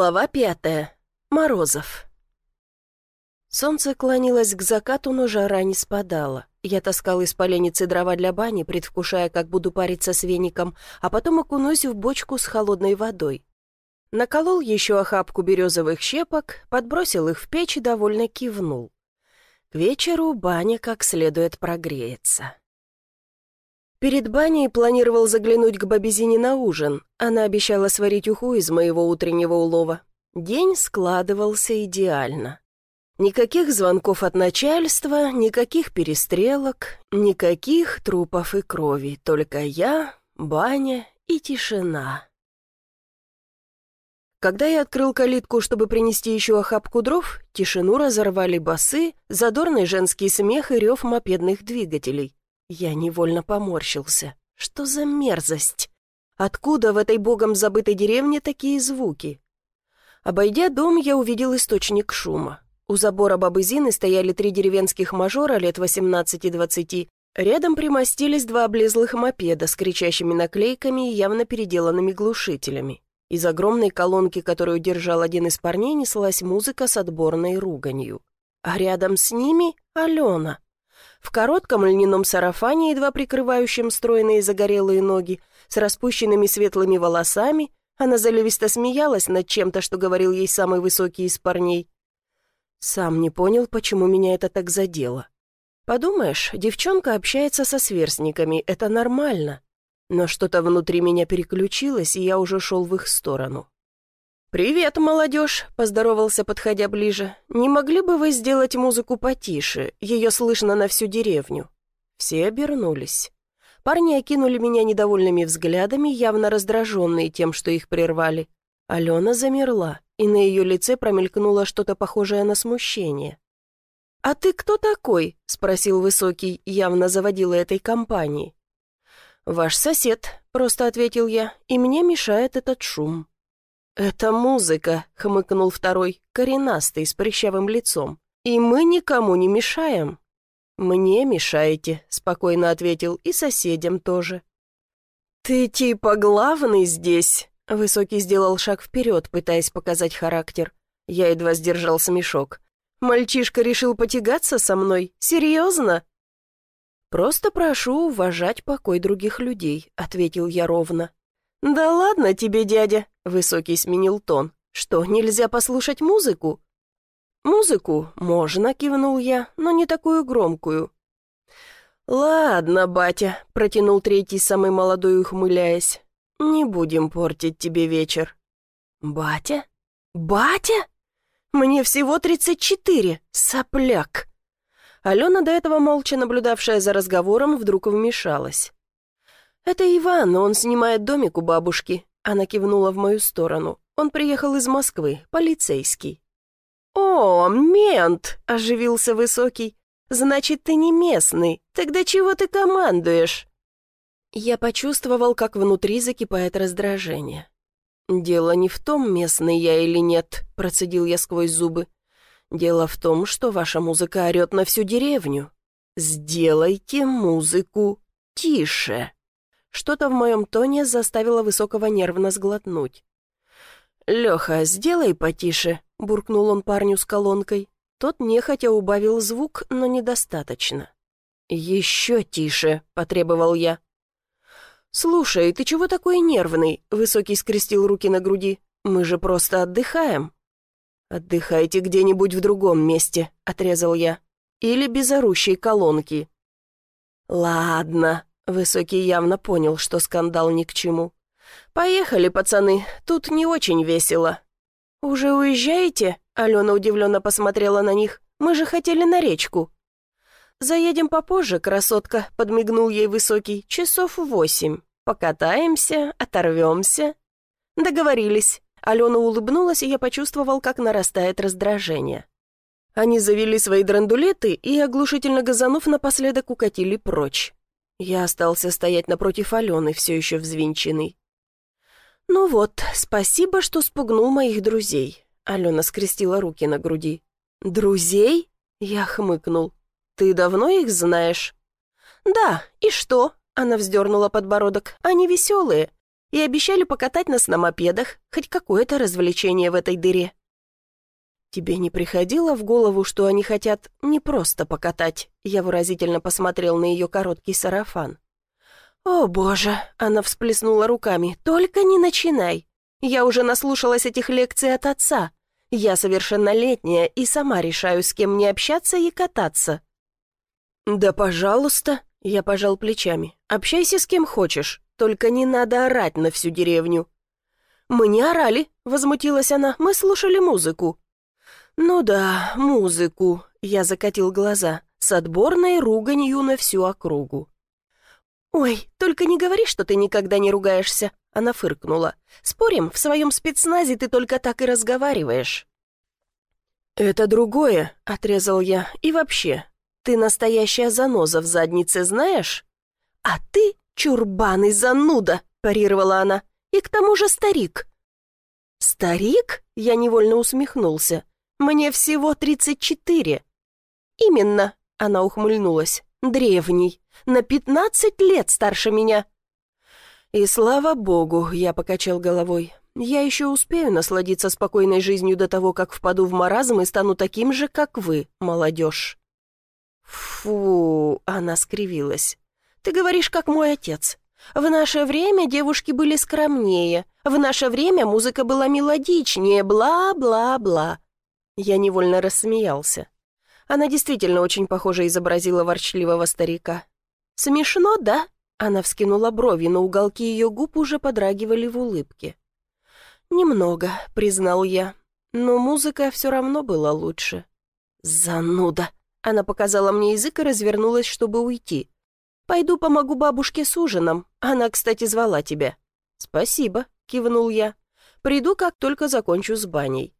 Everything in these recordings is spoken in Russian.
Глава пятая. Морозов. Солнце клонилось к закату, но жара не спадала. Я таскал из поленницы дрова для бани, предвкушая, как буду париться с веником, а потом окунусь в бочку с холодной водой. Наколол еще охапку березовых щепок, подбросил их в печь и довольно кивнул. К вечеру баня как следует прогреется. Перед баней планировал заглянуть к бабезине на ужин. Она обещала сварить уху из моего утреннего улова. День складывался идеально. Никаких звонков от начальства, никаких перестрелок, никаких трупов и крови, только я, баня и тишина. Когда я открыл калитку, чтобы принести еще охапку дров, тишину разорвали басы, задорный женский смех и рев мопедных двигателей. Я невольно поморщился. Что за мерзость? Откуда в этой богом забытой деревне такие звуки? Обойдя дом, я увидел источник шума. У забора бабы Зины стояли три деревенских мажора лет 18-20. Рядом примостились два облезлых мопеда с кричащими наклейками и явно переделанными глушителями. Из огромной колонки, которую держал один из парней, неслась музыка с отборной руганью. А рядом с ними — Алена — в коротком льняном сарафане, едва прикрывающем стройные загорелые ноги, с распущенными светлыми волосами, она заливисто смеялась над чем-то, что говорил ей самый высокий из парней. Сам не понял, почему меня это так задело. Подумаешь, девчонка общается со сверстниками, это нормально. Но что-то внутри меня переключилось, и я уже шел в их сторону. «Привет, молодежь!» — поздоровался, подходя ближе. «Не могли бы вы сделать музыку потише? Ее слышно на всю деревню». Все обернулись. Парни окинули меня недовольными взглядами, явно раздраженные тем, что их прервали. Алена замерла, и на ее лице промелькнуло что-то похожее на смущение. «А ты кто такой?» — спросил Высокий, явно заводила этой компании. «Ваш сосед», — просто ответил я, — «и мне мешает этот шум». «Это музыка», — хмыкнул второй, коренастый, с прыщавым лицом. «И мы никому не мешаем». «Мне мешаете», — спокойно ответил, — «и соседям тоже». «Ты типа главный здесь?» Высокий сделал шаг вперед, пытаясь показать характер. Я едва сдержал смешок. «Мальчишка решил потягаться со мной? Серьезно?» «Просто прошу уважать покой других людей», — ответил я ровно. «Да ладно тебе, дядя», — Высокий сменил тон. «Что, нельзя послушать музыку?» «Музыку можно», — кивнул я, — «но не такую громкую». «Ладно, батя», — протянул третий, самый молодой, ухмыляясь. «Не будем портить тебе вечер». «Батя? Батя? Мне всего тридцать четыре, сопляк!» Алена, до этого молча наблюдавшая за разговором, вдруг вмешалась. «Это Иван, он снимает домик у бабушки». Она кивнула в мою сторону. «Он приехал из Москвы, полицейский». «О, мент!» — оживился Высокий. «Значит, ты не местный. Тогда чего ты командуешь?» Я почувствовал, как внутри закипает раздражение. «Дело не в том, местный я или нет», — процедил я сквозь зубы. «Дело в том, что ваша музыка орет на всю деревню. Сделайте музыку тише». Что-то в моем тоне заставило Высокого нервно сглотнуть. «Леха, сделай потише», — буркнул он парню с колонкой. Тот нехотя убавил звук, но недостаточно. «Еще тише», — потребовал я. «Слушай, ты чего такой нервный?» — Высокий скрестил руки на груди. «Мы же просто отдыхаем». «Отдыхайте где-нибудь в другом месте», — отрезал я. «Или без орущей колонки». «Ладно», Высокий явно понял, что скандал ни к чему. «Поехали, пацаны, тут не очень весело». «Уже уезжаете?» — Алена удивленно посмотрела на них. «Мы же хотели на речку». «Заедем попозже, красотка», — подмигнул ей Высокий. «Часов восемь. Покатаемся, оторвемся». «Договорились». Алена улыбнулась, и я почувствовал, как нарастает раздражение. Они завели свои драндулеты и, оглушительно газанув, напоследок укатили прочь. Я остался стоять напротив Алены, все еще взвинченный. «Ну вот, спасибо, что спугнул моих друзей», — Алена скрестила руки на груди. «Друзей?» — я хмыкнул. «Ты давно их знаешь?» «Да, и что?» — она вздернула подбородок. «Они веселые. и обещали покатать нас на мопедах, хоть какое-то развлечение в этой дыре. «Тебе не приходило в голову, что они хотят не просто покатать?» Я выразительно посмотрел на ее короткий сарафан. «О, боже!» — она всплеснула руками. «Только не начинай! Я уже наслушалась этих лекций от отца. Я совершеннолетняя и сама решаю, с кем мне общаться и кататься». «Да, пожалуйста!» — я пожал плечами. «Общайся с кем хочешь, только не надо орать на всю деревню». «Мы не орали», — возмутилась она. «Мы слушали музыку». «Ну да, музыку», — я закатил глаза, с отборной руганью на всю округу. «Ой, только не говори, что ты никогда не ругаешься», — она фыркнула. «Спорим, в своем спецназе ты только так и разговариваешь». «Это другое», — отрезал я. «И вообще, ты настоящая заноза в заднице, знаешь?» «А ты чурбан и зануда», — парировала она. «И к тому же старик». «Старик?» — я невольно усмехнулся. Мне всего тридцать четыре». «Именно», — она ухмыльнулась, — «древний, на пятнадцать лет старше меня». «И слава богу», — я покачал головой, — «я еще успею насладиться спокойной жизнью до того, как впаду в маразм и стану таким же, как вы, молодежь». «Фу», — она скривилась, — «ты говоришь, как мой отец. В наше время девушки были скромнее, в наше время музыка была мелодичнее, бла-бла-бла. Я невольно рассмеялся. Она действительно очень похоже изобразила ворчливого старика. «Смешно, да?» Она вскинула брови, но уголки ее губ уже подрагивали в улыбке. «Немного», — признал я, но музыка все равно была лучше. «Зануда!» Она показала мне язык и развернулась, чтобы уйти. «Пойду помогу бабушке с ужином. Она, кстати, звала тебя». «Спасибо», — кивнул я. «Приду, как только закончу с баней».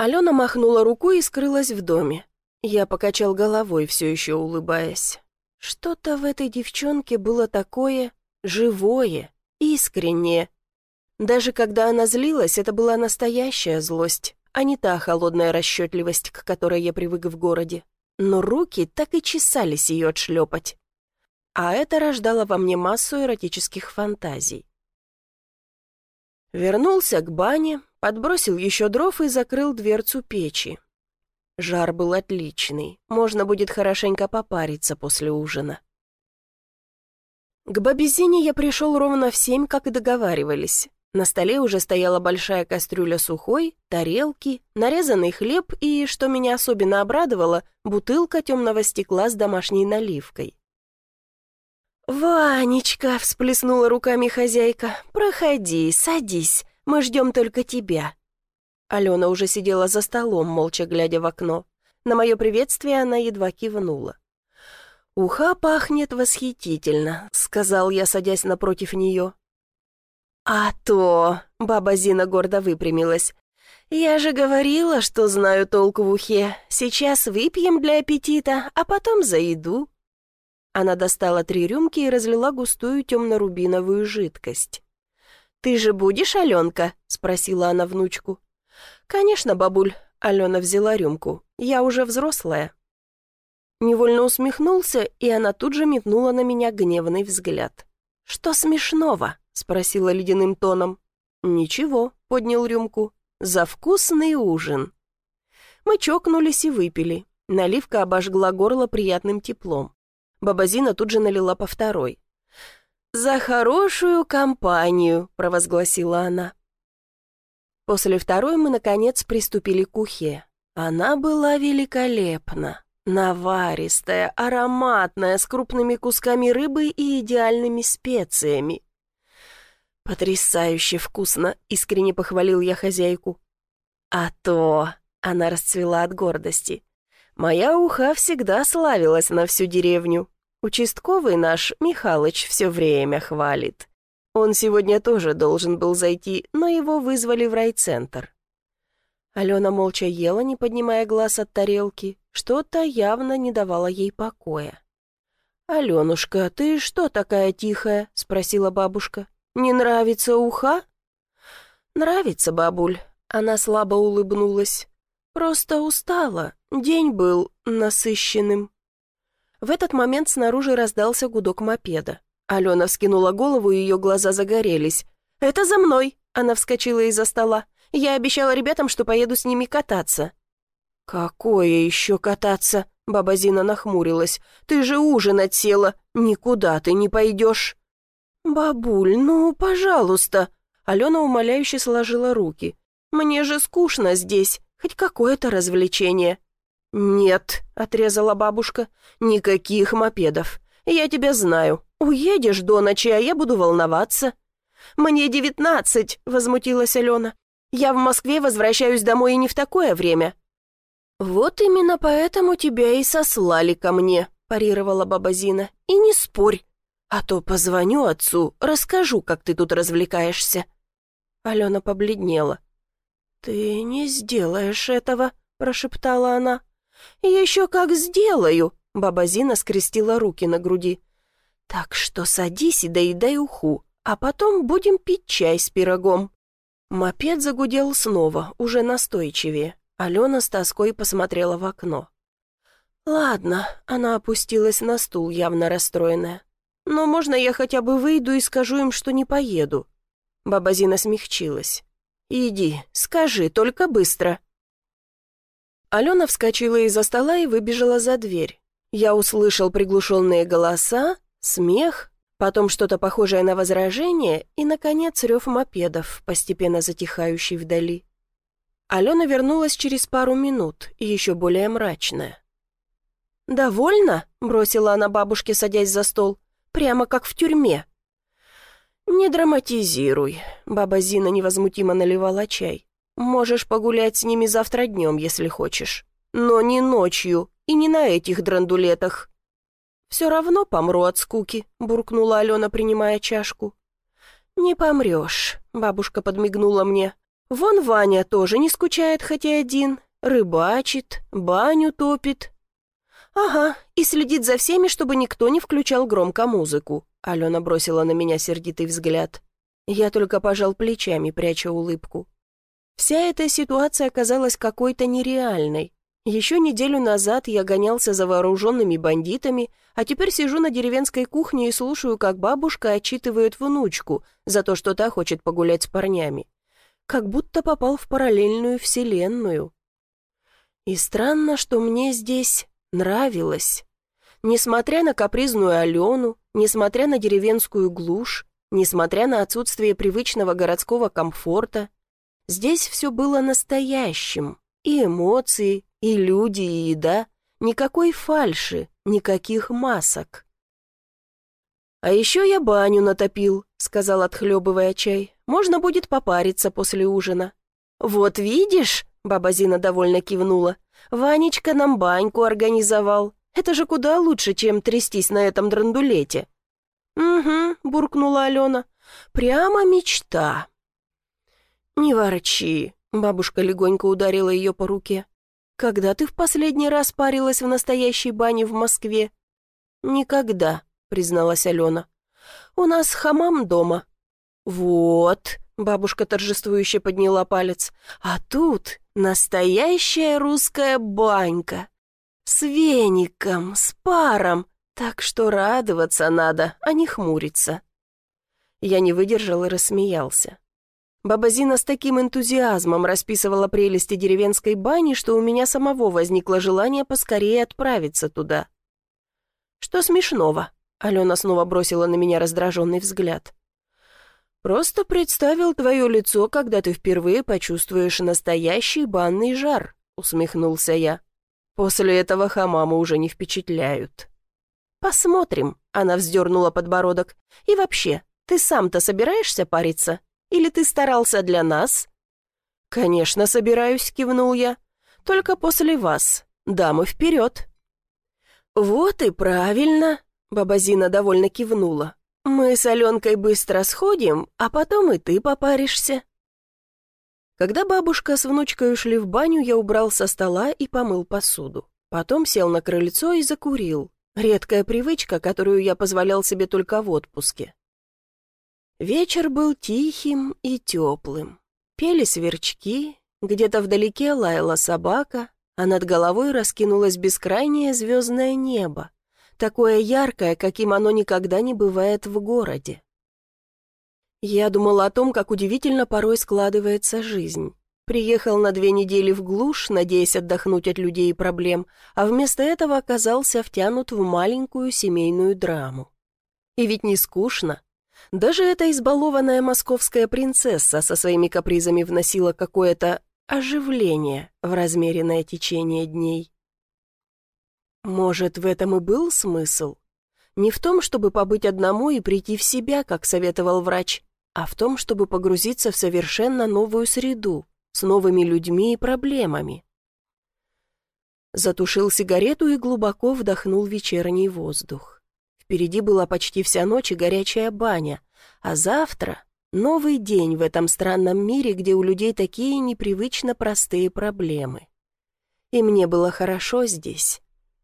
Алена махнула рукой и скрылась в доме. Я покачал головой, все еще улыбаясь. Что-то в этой девчонке было такое живое, искреннее. Даже когда она злилась, это была настоящая злость, а не та холодная расчетливость, к которой я привык в городе. Но руки так и чесались ее отшлепать. А это рождало во мне массу эротических фантазий. Вернулся к бане, подбросил еще дров и закрыл дверцу печи. Жар был отличный, можно будет хорошенько попариться после ужина. К бабизине я пришел ровно в семь, как и договаривались. На столе уже стояла большая кастрюля сухой, тарелки, нарезанный хлеб и, что меня особенно обрадовало, бутылка темного стекла с домашней наливкой. «Ванечка!» — всплеснула руками хозяйка. «Проходи, садись, мы ждем только тебя». Алена уже сидела за столом, молча глядя в окно. На мое приветствие она едва кивнула. «Уха пахнет восхитительно», — сказал я, садясь напротив нее. «А то!» — баба Зина гордо выпрямилась. «Я же говорила, что знаю толк в ухе. Сейчас выпьем для аппетита, а потом за еду». Она достала три рюмки и разлила густую темно-рубиновую жидкость. «Ты же будешь, Аленка?» — спросила она внучку. «Конечно, бабуль», — Алена взяла рюмку. «Я уже взрослая». Невольно усмехнулся, и она тут же метнула на меня гневный взгляд. «Что смешного?» — спросила ледяным тоном. «Ничего», — поднял рюмку. «За вкусный ужин». Мы чокнулись и выпили. Наливка обожгла горло приятным теплом. Бабазина тут же налила по второй. «За хорошую компанию», — провозгласила она. После второй мы, наконец, приступили к ухе. Она была великолепна, наваристая, ароматная, с крупными кусками рыбы и идеальными специями. «Потрясающе вкусно!» — искренне похвалил я хозяйку. «А то!» — она расцвела от гордости. Моя уха всегда славилась на всю деревню. Участковый наш Михалыч все время хвалит. Он сегодня тоже должен был зайти, но его вызвали в райцентр. Алена молча ела, не поднимая глаз от тарелки. Что-то явно не давало ей покоя. «Аленушка, ты что такая тихая?» — спросила бабушка. «Не нравится уха?» «Нравится, бабуль». Она слабо улыбнулась. «Просто устала. День был насыщенным». В этот момент снаружи раздался гудок мопеда. Алена вскинула голову, и ее глаза загорелись. «Это за мной!» Она вскочила из-за стола. «Я обещала ребятам, что поеду с ними кататься». «Какое еще кататься?» Баба Зина нахмурилась. «Ты же ужинать села. Никуда ты не пойдешь». «Бабуль, ну, пожалуйста». Алена умоляюще сложила руки. «Мне же скучно здесь. Хоть какое-то развлечение». «Нет», — отрезала бабушка, — «никаких мопедов. Я тебя знаю. Уедешь до ночи, а я буду волноваться». «Мне девятнадцать», — возмутилась Алена. «Я в Москве возвращаюсь домой и не в такое время». «Вот именно поэтому тебя и сослали ко мне», — парировала баба Зина. «И не спорь, а то позвоню отцу, расскажу, как ты тут развлекаешься». Алена побледнела. «Ты не сделаешь этого», — прошептала она. «Еще как сделаю», — баба Зина скрестила руки на груди. «Так что садись и доедай уху, а потом будем пить чай с пирогом». Мопед загудел снова, уже настойчивее. Алена с тоской посмотрела в окно. «Ладно», — она опустилась на стул, явно расстроенная. «Но можно я хотя бы выйду и скажу им, что не поеду?» Баба Зина смягчилась. «Иди, скажи, только быстро». Алена вскочила из-за стола и выбежала за дверь. Я услышал приглушенные голоса, смех, потом что-то похожее на возражение и, наконец, рев мопедов, постепенно затихающий вдали. Алена вернулась через пару минут, еще более мрачная. «Довольно?» — бросила она бабушке, садясь за стол. «Прямо как в тюрьме». «Не драматизируй», — баба Зина невозмутимо наливала чай. «Можешь погулять с ними завтра днем, если хочешь. Но не ночью и не на этих драндулетах». «Все равно помру от скуки», — буркнула Алена, принимая чашку. «Не помрешь», — бабушка подмигнула мне. «Вон Ваня тоже не скучает, хотя один, рыбачит, баню топит». «Ага, и следит за всеми, чтобы никто не включал громко музыку», — Алена бросила на меня сердитый взгляд. Я только пожал плечами, пряча улыбку. Вся эта ситуация оказалась какой-то нереальной. Еще неделю назад я гонялся за вооруженными бандитами, а теперь сижу на деревенской кухне и слушаю, как бабушка отчитывает внучку за то, что та хочет погулять с парнями. Как будто попал в параллельную вселенную. И странно, что мне здесь нравилось. Несмотря на капризную Алену, несмотря на деревенскую глушь, несмотря на отсутствие привычного городского комфорта, здесь все было настоящим. И эмоции, и люди, и еда. Никакой фальши, никаких масок. «А еще я баню натопил», — сказал, отхлебывая чай. «Можно будет попариться после ужина». «Вот видишь», — баба Зина довольно кивнула, «Ванечка нам баньку организовал. Это же куда лучше, чем трястись на этом драндулете». «Угу», — буркнула Алена, — «прямо мечта». «Не ворчи», — бабушка легонько ударила ее по руке. «Когда ты в последний раз парилась в настоящей бане в Москве?» «Никогда», — призналась Алена. «У нас хамам дома». «Вот», — бабушка торжествующе подняла палец, «а тут настоящая русская банька. С веником, с паром, так что радоваться надо, а не хмуриться». Я не выдержал и рассмеялся. Баба Зина с таким энтузиазмом расписывала прелести деревенской бани, что у меня самого возникло желание поскорее отправиться туда. «Что смешного?» — Алена снова бросила на меня раздраженный взгляд. «Просто представил твое лицо, когда ты впервые почувствуешь настоящий банный жар», — усмехнулся я. «После этого хамамы уже не впечатляют». «Посмотрим», — она вздернула подбородок. «И вообще, ты сам-то собираешься париться?» Или ты старался для нас?» «Конечно, собираюсь», — кивнул я. «Только после вас. Дамы вперед!» «Вот и правильно», — баба Зина довольно кивнула. «Мы с Аленкой быстро сходим, а потом и ты попаришься». Когда бабушка с внучкой ушли в баню, я убрал со стола и помыл посуду. Потом сел на крыльцо и закурил. Редкая привычка, которую я позволял себе только в отпуске. Вечер был тихим и теплым. Пели сверчки, где-то вдалеке лаяла собака, а над головой раскинулось бескрайнее звездное небо, такое яркое, каким оно никогда не бывает в городе. Я думал о том, как удивительно порой складывается жизнь. Приехал на две недели в глушь, надеясь отдохнуть от людей и проблем, а вместо этого оказался втянут в маленькую семейную драму. И ведь не скучно. Даже эта избалованная московская принцесса со своими капризами вносила какое-то оживление в размеренное течение дней. Может, в этом и был смысл? Не в том, чтобы побыть одному и прийти в себя, как советовал врач, а в том, чтобы погрузиться в совершенно новую среду, с новыми людьми и проблемами. Затушил сигарету и глубоко вдохнул вечерний воздух. Впереди была почти вся ночь и горячая баня, а завтра — новый день в этом странном мире, где у людей такие непривычно простые проблемы. И мне было хорошо здесь,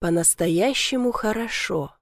по-настоящему хорошо.